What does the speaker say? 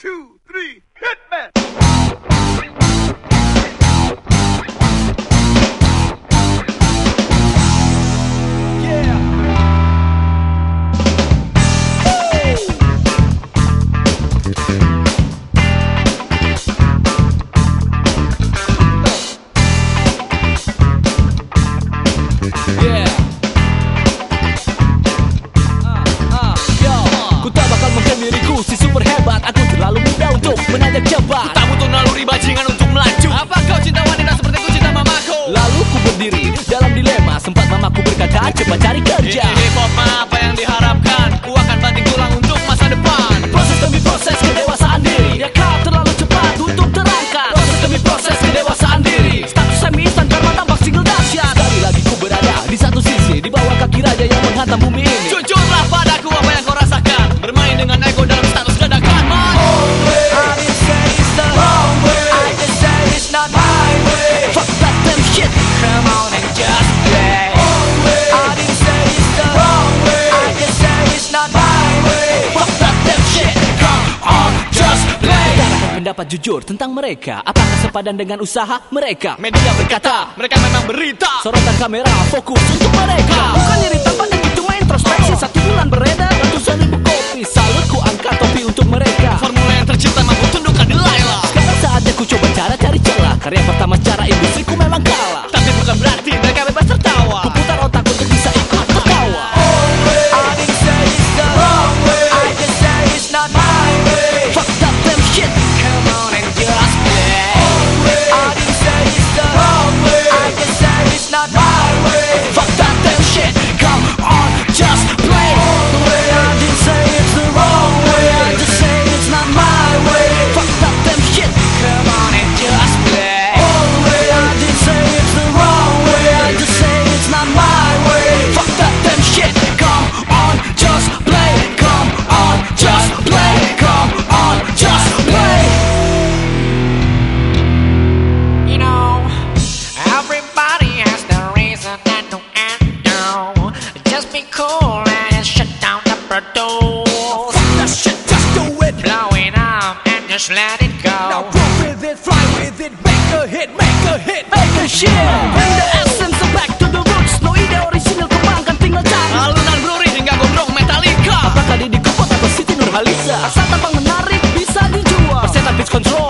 two. dalam dilema Sempat mamaku berkata coba cari kerja. Ini, ini hop apa yang diharapkan? Uang pendapat jujur tentang mereka? Apakah sepadan dengan usaha mereka? Media berkata, mereka memang berita. Sorotan kamera fokus untuk mereka. Bukan nyeri tanpa not Ride. just let it go. Now roll with it, fly with it, make a hit, make a hit, make a shit. Bring the essence back to the roots, no ide original kembangkan tinggal cari. Alunan bluri hingga gondrong metalika. Apakah di Kempot atau Siti Nurhaliza? Asal tampang menarik bisa dijual. Persetan pitch control.